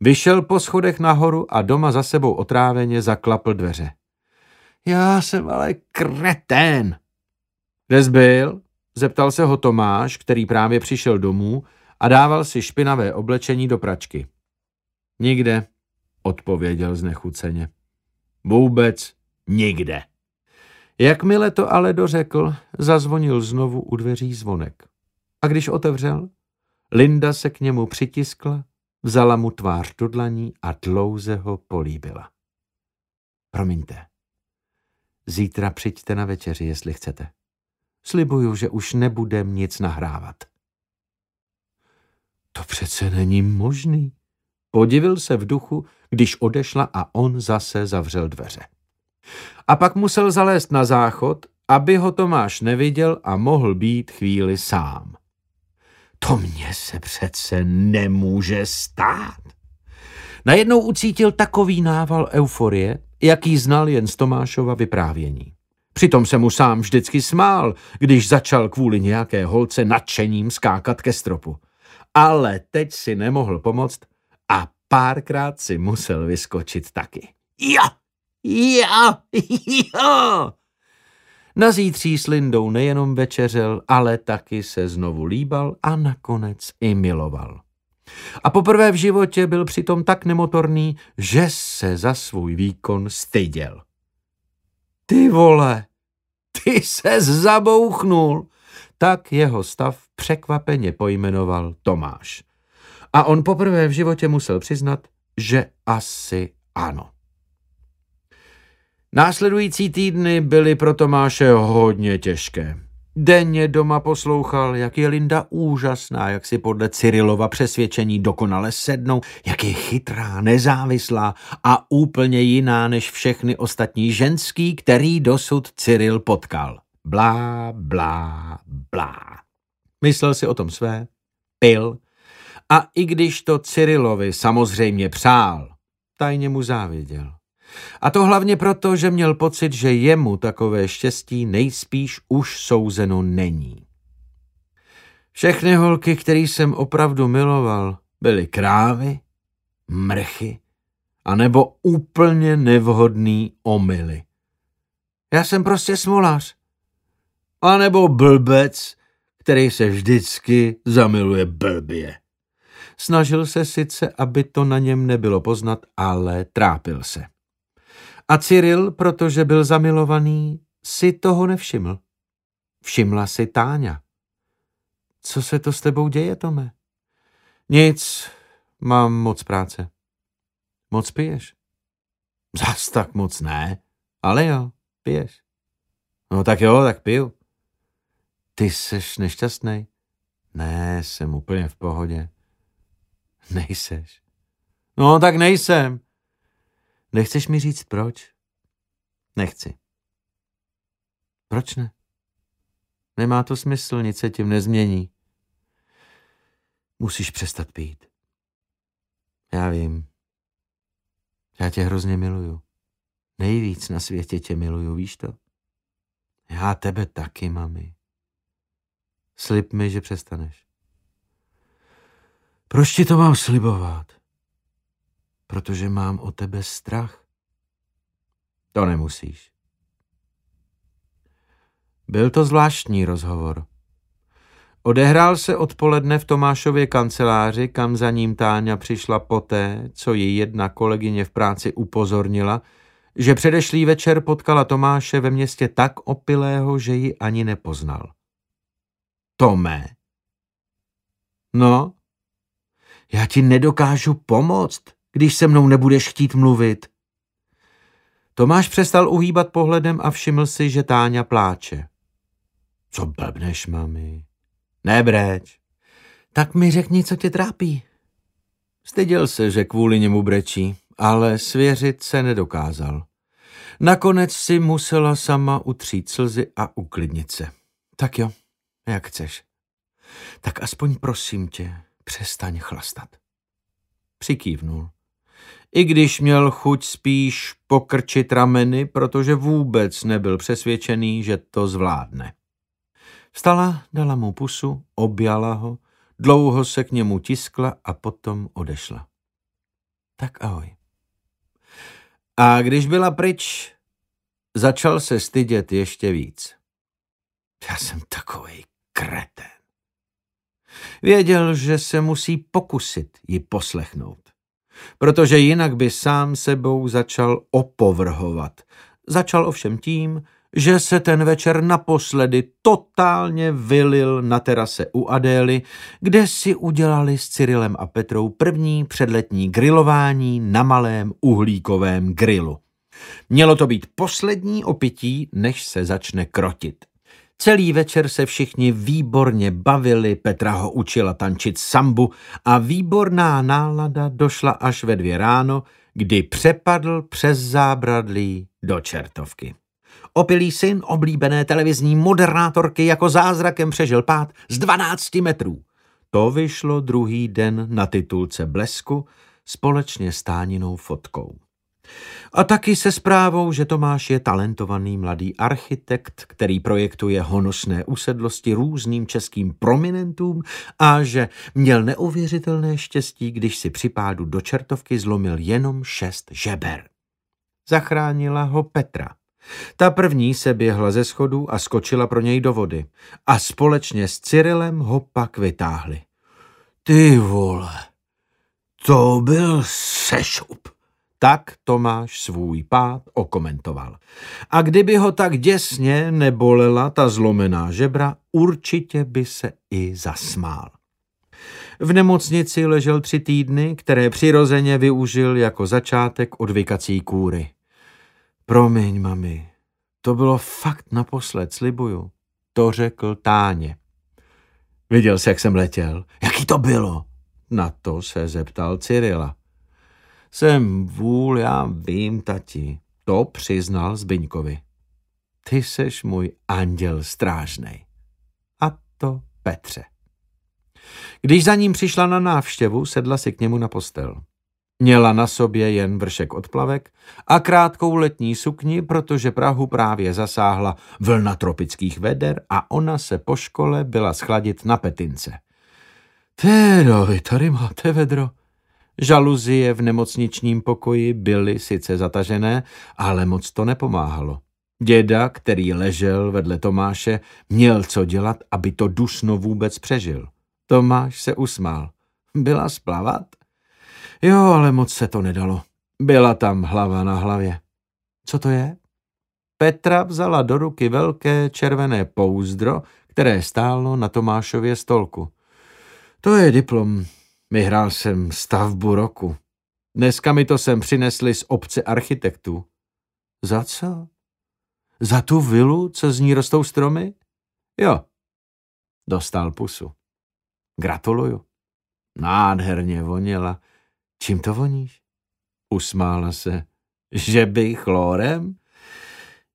Vyšel po schodech nahoru a doma za sebou otráveně zaklapl dveře. Já jsem ale kretén. Kde byl? Zeptal se ho Tomáš, který právě přišel domů a dával si špinavé oblečení do pračky. Nikde, odpověděl znechuceně. Vůbec nikde. Jakmile to ale dořekl, zazvonil znovu u dveří zvonek. A když otevřel, Linda se k němu přitiskla, vzala mu tvář do dlaní a dlouze ho políbila. Promiňte, zítra přijďte na večeři, jestli chcete. Slibuju, že už nebudem nic nahrávat. To přece není možný. Podivil se v duchu, když odešla a on zase zavřel dveře. A pak musel zalézt na záchod, aby ho Tomáš neviděl a mohl být chvíli sám. To mně se přece nemůže stát. Najednou ucítil takový nával euforie, jaký znal jen z Tomášova vyprávění. Přitom se mu sám vždycky smál, když začal kvůli nějaké holce nadšením skákat ke stropu. Ale teď si nemohl pomoct a párkrát si musel vyskočit taky. Jo, jo, jo! Na zítří s Lindou nejenom večeřel, ale taky se znovu líbal a nakonec i miloval. A poprvé v životě byl přitom tak nemotorný, že se za svůj výkon styděl. Ty vole, ty se zabouchnul, tak jeho stav překvapeně pojmenoval Tomáš. A on poprvé v životě musel přiznat, že asi ano. Následující týdny byly pro Tomáše hodně těžké. Denně doma poslouchal, jak je Linda úžasná, jak si podle Cyrilova přesvědčení dokonale sednou, jak je chytrá, nezávislá a úplně jiná než všechny ostatní ženský, který dosud Cyril potkal. Blá, blá, blá. Myslel si o tom své, pil a i když to Cyrilovi samozřejmě přál, tajně mu záviděl. A to hlavně proto, že měl pocit, že jemu takové štěstí nejspíš už souzeno není. Všechny holky, které jsem opravdu miloval, byly krávy, mrchy, anebo úplně nevhodný omily. Já jsem prostě smolař. A nebo blbec, který se vždycky zamiluje blbě. Snažil se sice, aby to na něm nebylo poznat, ale trápil se. A Cyril, protože byl zamilovaný, si toho nevšiml. Všimla si Táňa. Co se to s tebou děje, Tome? Nic, mám moc práce. Moc piješ? Zas tak moc ne, ale jo, piješ. No tak jo, tak piju. Ty seš nešťastný? Ne, jsem úplně v pohodě. Nejseš. No tak nejsem. Nechceš mi říct proč? Nechci. Proč ne? Nemá to smysl, nic se tím nezmění. Musíš přestat pít. Já vím. Já tě hrozně miluju. Nejvíc na světě tě miluju, víš to? Já tebe taky, mami. Slib mi, že přestaneš. Proč ti to mám slibovat? Protože mám o tebe strach. To nemusíš. Byl to zvláštní rozhovor. Odehrál se odpoledne v Tomášově kanceláři, kam za ním Táňa přišla poté, co ji jedna kolegyně v práci upozornila, že předešlý večer potkala Tomáše ve městě tak opilého, že ji ani nepoznal. Tomé. No, já ti nedokážu pomoct, když se mnou nebudeš chtít mluvit. Tomáš přestal uhýbat pohledem a všiml si, že Táňa pláče. Co blbneš, mami? Nebreč. Tak mi řekni, co tě trápí. Styděl se, že kvůli němu brečí, ale svěřit se nedokázal. Nakonec si musela sama utřít slzy a uklidnit se. Tak jo, jak chceš. Tak aspoň prosím tě, přestaň chlastat. Přikývnul. I když měl chuť spíš pokrčit rameny, protože vůbec nebyl přesvědčený, že to zvládne. Vstala, dala mu pusu, objala ho, dlouho se k němu tiskla a potom odešla. Tak ahoj. A když byla pryč, začal se stydět ještě víc. Já jsem takový kreten. Věděl, že se musí pokusit ji poslechnout, protože jinak by sám sebou začal opovrhovat. Začal ovšem tím, že se ten večer naposledy totálně vylil na terase u Adély, kde si udělali s Cyrilem a Petrou první předletní grilování na malém uhlíkovém grilu. Mělo to být poslední opití, než se začne krotit. Celý večer se všichni výborně bavili, Petra ho učila tančit sambu a výborná nálada došla až ve dvě ráno, kdy přepadl přes zábradlí do čertovky. Opilý syn oblíbené televizní moderátorky jako zázrakem přežil pád z 12 metrů. To vyšlo druhý den na titulce Blesku společně s Táninou fotkou. A taky se zprávou, že Tomáš je talentovaný mladý architekt, který projektuje honosné usedlosti různým českým prominentům a že měl neuvěřitelné štěstí, když si při pádu do čertovky zlomil jenom šest žeber. Zachránila ho Petra. Ta první se běhla ze schodů a skočila pro něj do vody. A společně s Cyrilem ho pak vytáhli. Ty vole, to byl sešup. Tak Tomáš svůj pád okomentoval. A kdyby ho tak děsně nebolela ta zlomená žebra, určitě by se i zasmál. V nemocnici ležel tři týdny, které přirozeně využil jako začátek odvykací kůry. Promiň, mami, to bylo fakt naposled, slibuju. To řekl Táně. Viděl jsi, jak jsem letěl? Jaký to bylo? Na to se zeptal Cyrila. Jsem vůl, já vím, tati. To přiznal Zbyňkovi. Ty seš můj anděl strážnej. A to Petře. Když za ním přišla na návštěvu, sedla si k němu na postel. Měla na sobě jen vršek od plavek a krátkou letní sukni, protože Prahu právě zasáhla vlna tropických veder a ona se po škole byla schladit na petince. Téro, vy tady máte vedro. Žaluzie v nemocničním pokoji byly sice zatažené, ale moc to nepomáhalo. Děda, který ležel vedle Tomáše, měl co dělat, aby to dusno vůbec přežil. Tomáš se usmál. Byla splavat? Jo, ale moc se to nedalo. Byla tam hlava na hlavě. Co to je? Petra vzala do ruky velké červené pouzdro, které stálo na Tomášově stolku. To je diplom. Vyhrál jsem stavbu roku. Dneska mi to sem přinesli z obce architektů. Za co? Za tu vilu, co z ní rostou stromy? Jo. Dostal pusu. Gratuluju. Nádherně voněla. Čím to voníš? Usmála se. Že by chlórem?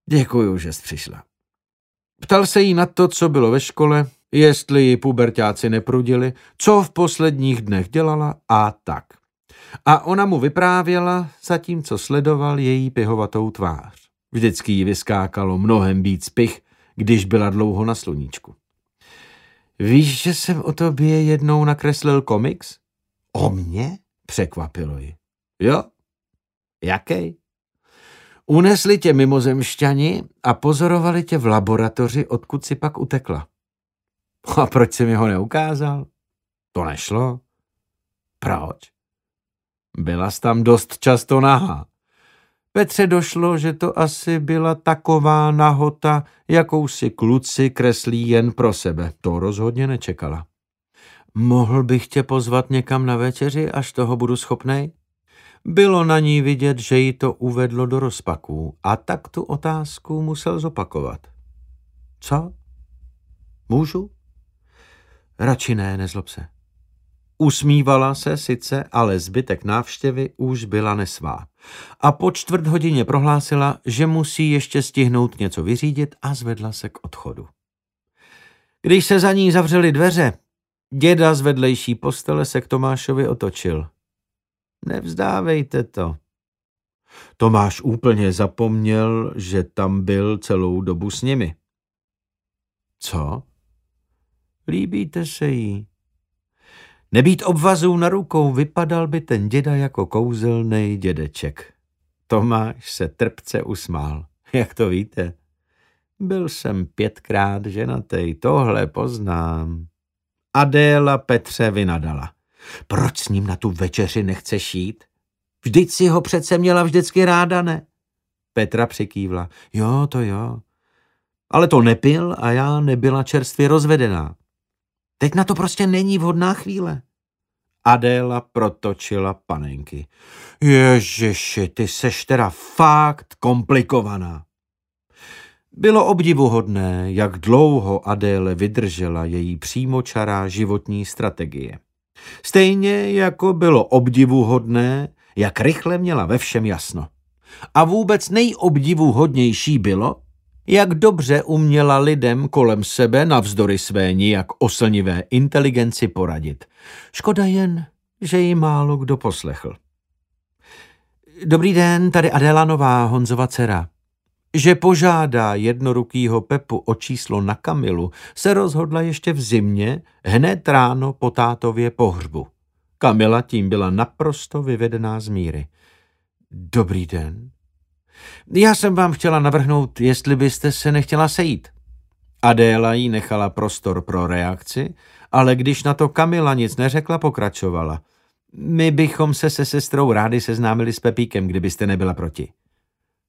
Děkuju, že jsi přišla. Ptal se jí na to, co bylo ve škole, jestli ji pubertáci neprudili, co v posledních dnech dělala a tak. A ona mu vyprávěla, zatímco sledoval její pihovatou tvář. Vždycky jí vyskákalo mnohem víc pich, když byla dlouho na sluníčku. Víš, že jsem o tobě jednou nakreslil komiks? O mně? Překvapilo ji. Jo? Jaký? Unesli tě mimozemšťani a pozorovali tě v laboratoři, odkud si pak utekla. A proč si mi ho neukázal? To nešlo. Proč? Byla jsi tam dost často nahá. Petře došlo, že to asi byla taková nahota, jakou si kluci kreslí jen pro sebe. To rozhodně nečekala. Mohl bych tě pozvat někam na večeři, až toho budu schopnej? Bylo na ní vidět, že jí to uvedlo do rozpaků a tak tu otázku musel zopakovat. Co? Můžu? Radši ne, nezlob se. Usmívala se sice, ale zbytek návštěvy už byla nesvá. A po čtvrt hodině prohlásila, že musí ještě stihnout něco vyřídit a zvedla se k odchodu. Když se za ní zavřely dveře, děda z vedlejší postele se k Tomášovi otočil. Nevzdávejte to. Tomáš úplně zapomněl, že tam byl celou dobu s nimi. Co? Líbíte se jí? Nebýt obvazů na rukou, vypadal by ten děda jako kouzelný dědeček. Tomáš se trpce usmál. Jak to víte? Byl jsem pětkrát ženatej, tohle poznám. Adéla Petře vynadala. Proč s ním na tu večeři nechceš jít? Vždyť si ho přece měla vždycky ráda, ne? Petra přikývla. Jo, to jo. Ale to nepil a já nebyla čerstvě rozvedená. Teď na to prostě není vhodná chvíle. Adéla protočila panenky. Ježiši, ty seš teda fakt komplikovaná. Bylo obdivuhodné, jak dlouho Adéle vydržela její přímočará životní strategie. Stejně jako bylo obdivuhodné, jak rychle měla ve všem jasno. A vůbec nejobdivuhodnější bylo, jak dobře uměla lidem kolem sebe navzdory své nijak oslnivé inteligenci poradit. Škoda jen, že ji málo kdo poslechl. Dobrý den, tady Adéla Nová, Honzova dcera. Že požádá jednorukýho Pepu o číslo na Kamilu, se rozhodla ještě v zimě, hned ráno po tátově pohřbu. Kamila tím byla naprosto vyvedená z míry. Dobrý den, já jsem vám chtěla navrhnout, jestli byste se nechtěla sejít. Adéla jí nechala prostor pro reakci, ale když na to Kamila nic neřekla, pokračovala. My bychom se se sestrou rádi seznámili s Pepíkem, kdybyste nebyla proti.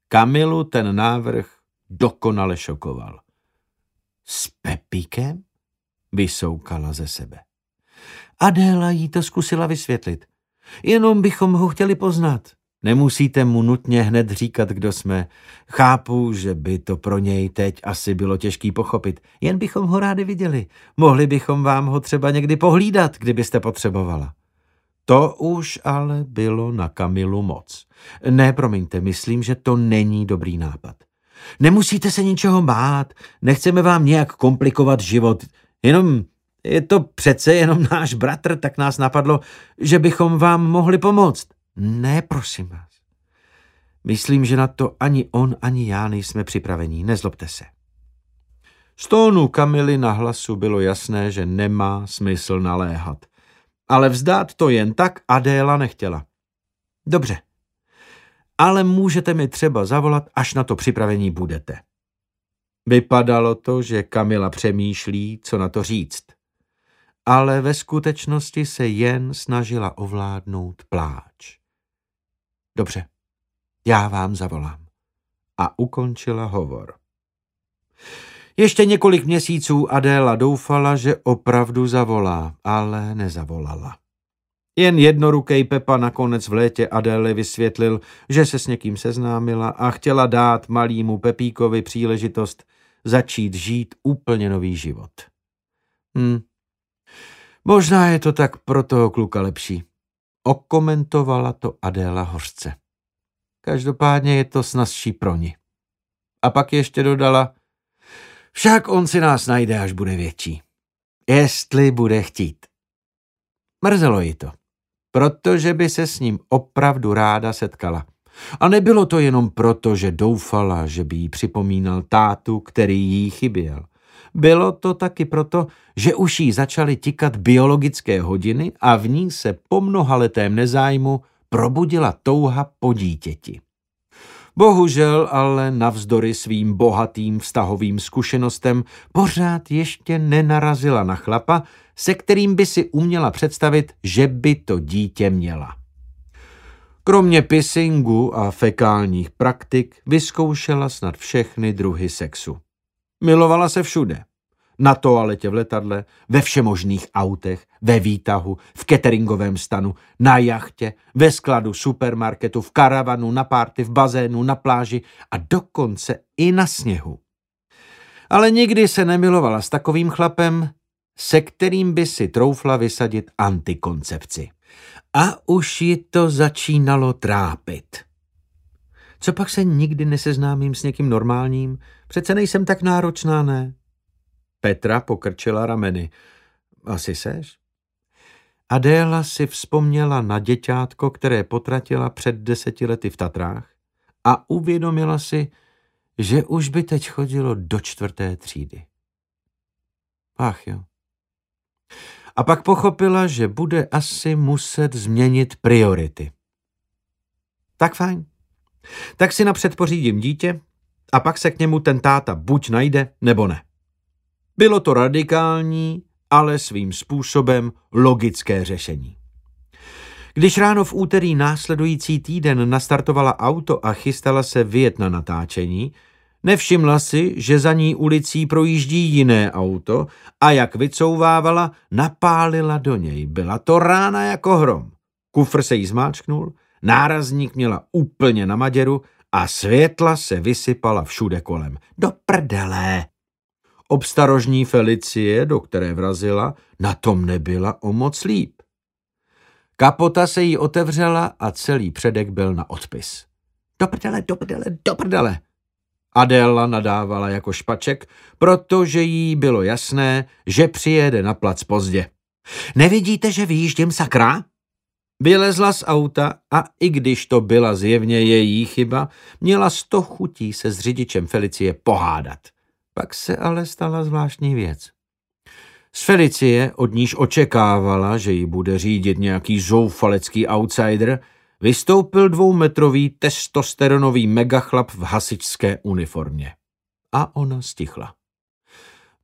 Kamilu ten návrh dokonale šokoval. S Pepíkem? Vysoukala ze sebe. Adéla jí to zkusila vysvětlit. Jenom bychom ho chtěli poznat. Nemusíte mu nutně hned říkat, kdo jsme. Chápu, že by to pro něj teď asi bylo těžký pochopit. Jen bychom ho rádi viděli. Mohli bychom vám ho třeba někdy pohlídat, kdybyste potřebovala. To už ale bylo na Kamilu moc. Ne, promiňte, myslím, že to není dobrý nápad. Nemusíte se ničeho bát, nechceme vám nějak komplikovat život, jenom je to přece jenom náš bratr, tak nás napadlo, že bychom vám mohli pomoct. Ne, prosím vás. Myslím, že na to ani on, ani já nejsme připravení. Nezlobte se. Z tónu Kamily na hlasu bylo jasné, že nemá smysl naléhat. Ale vzdát to jen tak Adéla nechtěla. Dobře, ale můžete mi třeba zavolat, až na to připravení budete. Vypadalo to, že Kamila přemýšlí, co na to říct. Ale ve skutečnosti se jen snažila ovládnout pláč. Dobře, já vám zavolám. A ukončila hovor. Ještě několik měsíců Adéla doufala, že opravdu zavolá, ale nezavolala. Jen jednorukej Pepa nakonec v létě Adéle vysvětlil, že se s někým seznámila a chtěla dát malýmu Pepíkovi příležitost začít žít úplně nový život. Hm. Možná je to tak pro toho kluka lepší. Okomentovala to Adéla hořce. Každopádně je to snazší pro ní. A pak ještě dodala, však on si nás najde, až bude větší. Jestli bude chtít. Mrzelo jí to, protože by se s ním opravdu ráda setkala. A nebylo to jenom proto, že doufala, že by jí připomínal tátu, který jí chyběl. Bylo to taky proto, že už jí začaly tikat biologické hodiny a v ní se po mnohaletém nezájmu probudila touha po dítěti. Bohužel ale navzdory svým bohatým vztahovým zkušenostem pořád ještě nenarazila na chlapa, se kterým by si uměla představit, že by to dítě měla. Kromě pissingu a fekálních praktik vyzkoušela snad všechny druhy sexu. Milovala se všude. Na toaletě v letadle, ve všemožných autech, ve výtahu, v cateringovém stanu, na jachtě, ve skladu supermarketu, v karavanu, na párty, v bazénu, na pláži a dokonce i na sněhu. Ale nikdy se nemilovala s takovým chlapem, se kterým by si troufla vysadit antikoncepci. A už ji to začínalo trápit. Co pak se nikdy neseznámím s někým normálním? Přece nejsem tak náročná, ne? Petra pokrčila rameny. Asi seš? Adéla si vzpomněla na děťátko, které potratila před deseti lety v Tatrách a uvědomila si, že už by teď chodilo do čtvrté třídy. Ach jo. A pak pochopila, že bude asi muset změnit priority. Tak fajn. Tak si napřed pořídím dítě a pak se k němu ten táta buď najde, nebo ne. Bylo to radikální, ale svým způsobem logické řešení. Když ráno v úterý následující týden nastartovala auto a chystala se vyjet na natáčení, nevšimla si, že za ní ulicí projíždí jiné auto a jak vycouvávala, napálila do něj. Byla to rána jako hrom. Kufr se jí zmáčknul, nárazník měla úplně na maděru a světla se vysypala všude kolem. Do prdele! Obstarožní Felicie, do které vrazila, na tom nebyla o moc líp. Kapota se jí otevřela a celý předek byl na odpis. Do prdele, do prdele, do prdele. Adéla nadávala jako špaček, protože jí bylo jasné, že přijede na plac pozdě. Nevidíte, že vyjíždím sakra? Vylezla z auta a i když to byla zjevně její chyba, měla sto chutí se s řidičem Felicie pohádat. Pak se ale stala zvláštní věc. Z Felicie, od níž očekávala, že ji bude řídit nějaký zoufalecký outsider, vystoupil dvoumetrový testosteronový megachlap v hasičské uniformě. A ona stichla.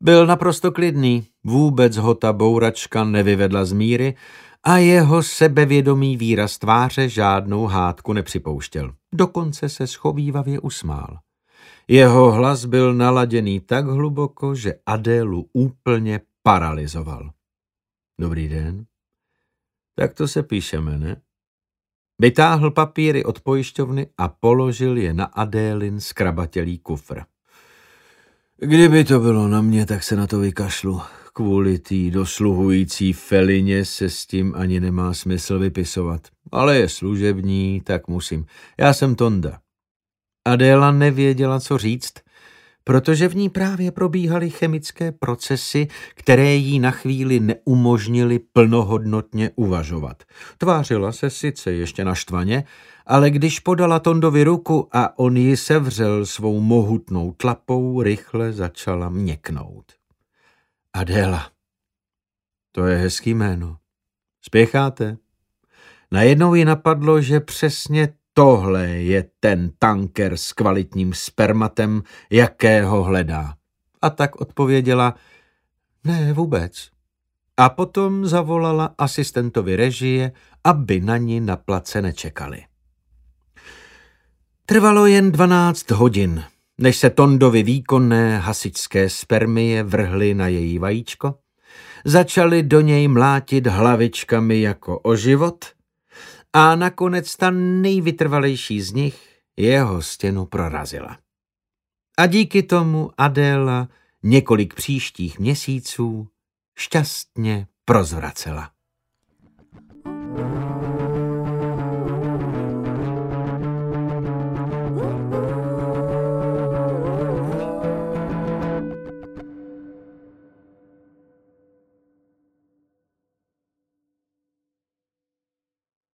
Byl naprosto klidný, vůbec ho ta bouračka nevyvedla z míry a jeho sebevědomý výraz tváře žádnou hádku nepřipouštěl. Dokonce se schovývavě usmál. Jeho hlas byl naladěný tak hluboko, že Adélu úplně paralizoval. Dobrý den. Tak to se píšeme, ne? Vytáhl papíry od pojišťovny a položil je na Adélin skrabatelý kufr. Kdyby to bylo na mě, tak se na to vykašlu. Kvůli tý dosluhující felině se s tím ani nemá smysl vypisovat. Ale je služební, tak musím. Já jsem Tonda. Adéla nevěděla, co říct, protože v ní právě probíhaly chemické procesy, které jí na chvíli neumožnily plnohodnotně uvažovat. Tvářila se sice ještě naštvaně, ale když podala Tondovi ruku a on ji sevřel svou mohutnou tlapou, rychle začala měknout. Adéla. To je hezký jméno. Spěcháte? Najednou ji napadlo, že přesně Tohle je ten tanker s kvalitním spermatem, jakého hledá. A tak odpověděla, ne vůbec. A potom zavolala asistentovi režie, aby na ní na place nečekali. Trvalo jen 12 hodin, než se Tondovi výkonné hasičské spermie vrhly na její vajíčko, začali do něj mlátit hlavičkami jako o život a nakonec ta nejvytrvalejší z nich jeho stěnu prorazila. A díky tomu Adéla několik příštích měsíců šťastně prozvracela. thank you